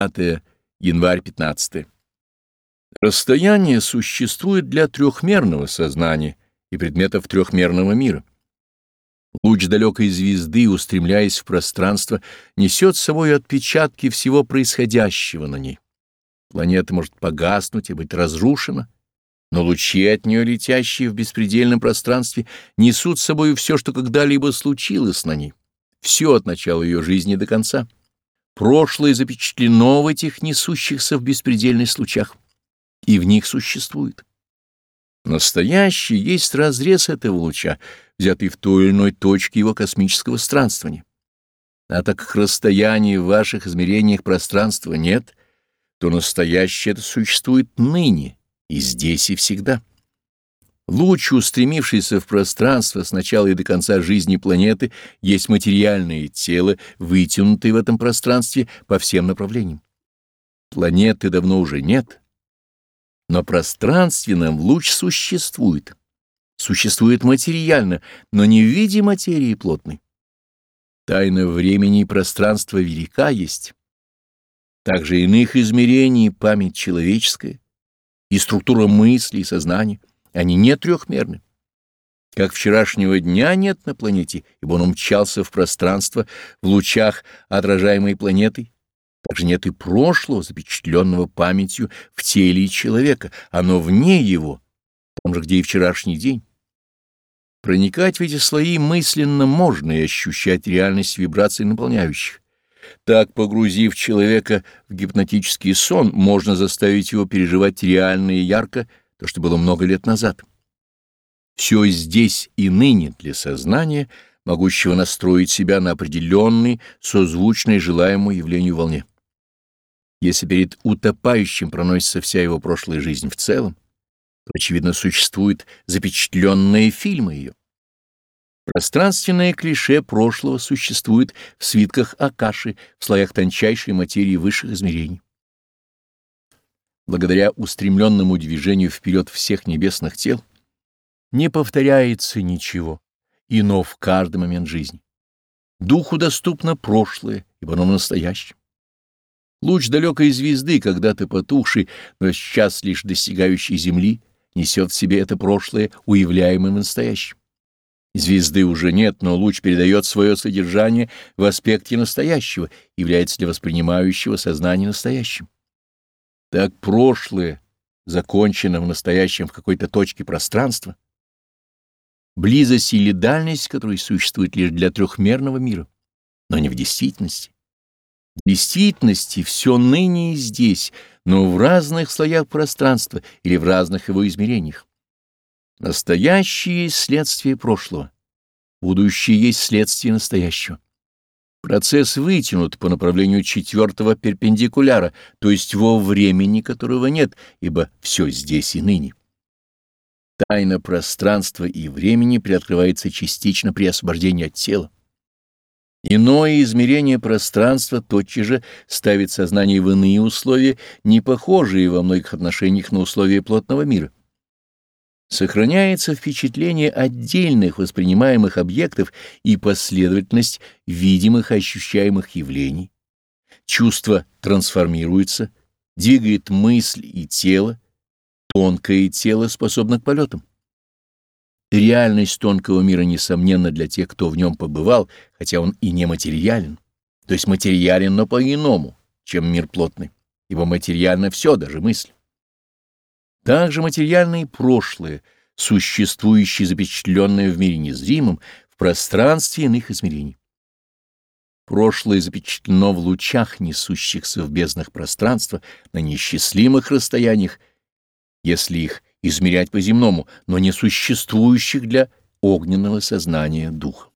5 январь 15. Расстояние существует для трехмерного сознания и предметов трехмерного мира. Луч далекой звезды, устремляясь в пространство, несет с собой отпечатки всего происходящего на ней. Планета может погаснуть и быть разрушена, но лучи от нее, летящие в беспредельном пространстве, несут с собой все, что когда-либо случилось на ней, все от начала ее жизни до конца. Прошлое запечатлено в этих несущихся в беспредельных лучах, и в них существует. Настоящий есть разрез этого луча, взятый в той или иной точке его космического странствования. А так как расстояния в ваших измерениях пространства нет, то настоящее это существует ныне, и здесь, и всегда. Луч, устремившийся в пространство с начала и до конца жизни планеты, есть материальное тело, вытянутое в этом пространстве по всем направлениям. Планеты давно уже нет, но пространственном луч существует. Существует материально, но не в виде материи плотной. Тайна времени и пространства велика есть. Также иных измерений память человеческая и структура мысли и сознания — они не трехмерны. Как вчерашнего дня нет на планете, ибо он умчался в пространство в лучах, отражаемой планетой, так же нет и прошлого, запечатленного памятью в теле человека, оно вне его, там же, где и вчерашний день. Проникать в эти слои мысленно можно и ощущать реальность вибраций наполняющих. Так, погрузив человека в гипнотический сон, можно заставить его переживать реально и ярко то, что было много лет назад. Все здесь и ныне для сознания, могущего настроить себя на определенный, созвучный желаемому явлению волне. Если перед утопающим проносится вся его прошлая жизнь в целом, то, очевидно, существуют запечатленные фильмы ее. Пространственное клише прошлого существует в свитках Акаши, в слоях тончайшей материи высших измерений благодаря устремленному движению вперед всех небесных тел, не повторяется ничего, ино в каждый момент жизни. Духу доступно прошлое, ибо оно настоящее. Луч далекой звезды, когда-то потухший, но сейчас лишь достигающий земли, несет в себе это прошлое, уявляемое настоящим. Звезды уже нет, но луч передает свое содержание в аспекте настоящего, является для воспринимающего сознание настоящим. Так прошлое закончено в настоящем в какой-то точке пространства, близость или дальность, которая существует лишь для трехмерного мира, но не в действительности. В действительности все ныне и здесь, но в разных слоях пространства или в разных его измерениях. Настоящее есть следствие прошлого, будущее есть следствие настоящего. Процесс вытянут по направлению четвертого перпендикуляра, то есть во времени которого нет, ибо все здесь и ныне. Тайна пространства и времени приоткрывается частично при освобождении от тела. Иное измерение пространства тотчас же ставит сознание в иные условия, не похожие во многих отношениях на условия плотного мира сохраняется впечатление отдельных воспринимаемых объектов и последовательность видимых и ощущаемых явлений. Чувство трансформируется, двигает мысль и тело, тонкое тело способно к полетам. Реальность тонкого мира несомненно для тех, кто в нем побывал, хотя он и не материален, то есть материален, но по-иному, чем мир плотный, ибо материально все, даже мысль. Также материальное прошлое, существующее запечатленное в мире незримом, в пространстве иных измерений. Прошлое запечатлено в лучах, несущихся в безднах пространства, на неисчислимых расстояниях, если их измерять по-земному, но не существующих для огненного сознания духа.